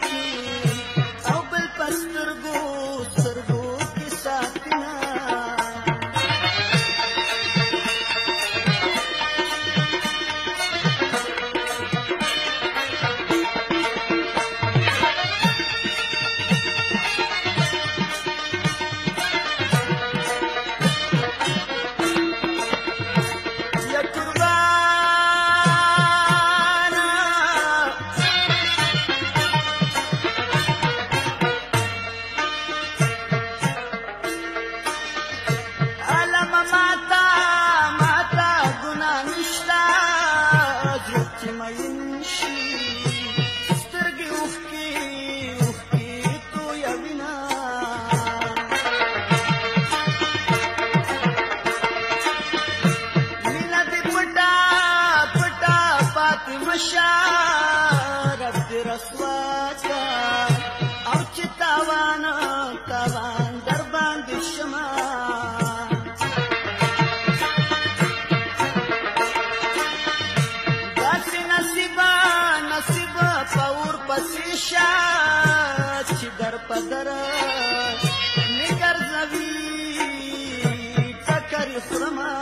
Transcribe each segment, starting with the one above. Thank you. خاين شي سترګې وښکي وښکي تو یا وینا مینه دې پټا پټا فاطمه شاه شاد چې در په در نګرځوي ټکر خرمه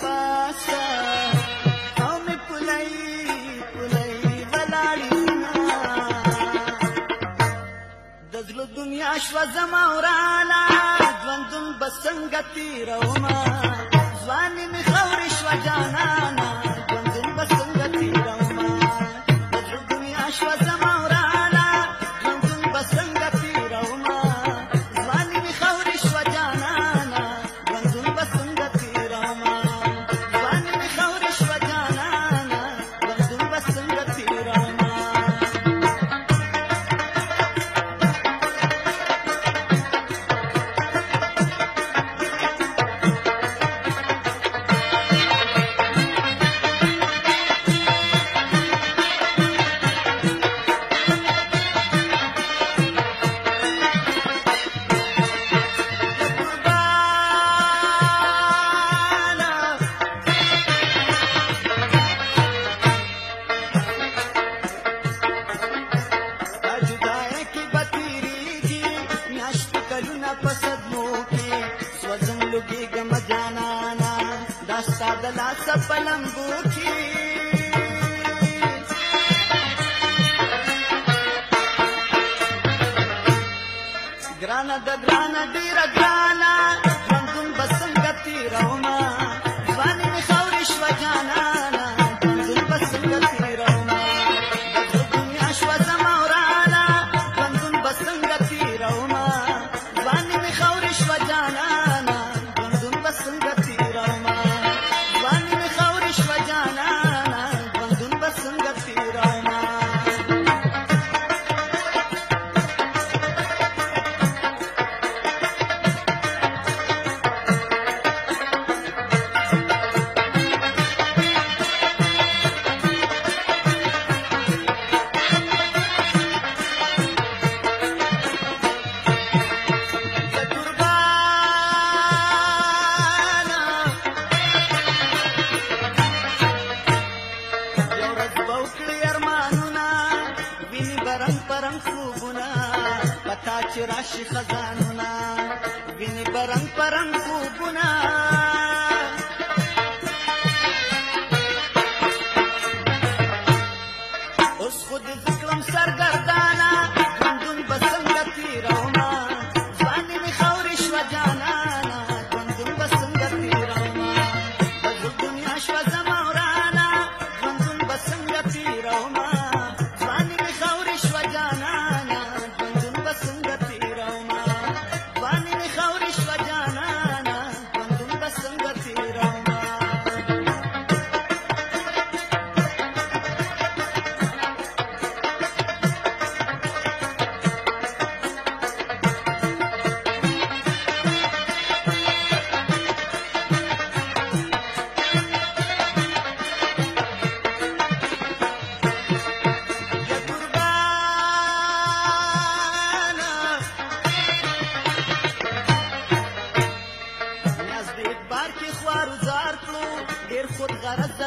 پاسه شو زما ورانا ژوندون بسنګ تیرومه دلا سپلم بوکی گرانا د گرانا ډیر گرانا چې راشي خزانونه ویني برنګ پرنګ خوبونه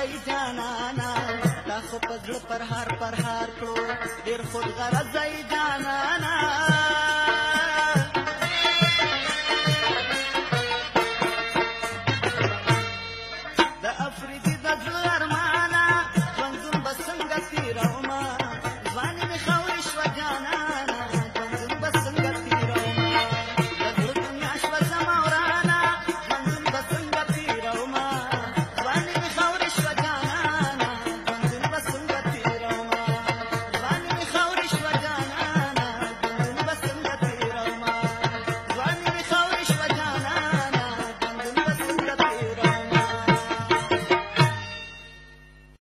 وای جانانا دا خو په زړه پرهار پرهار کړو ډېر خود غرض دی جانانا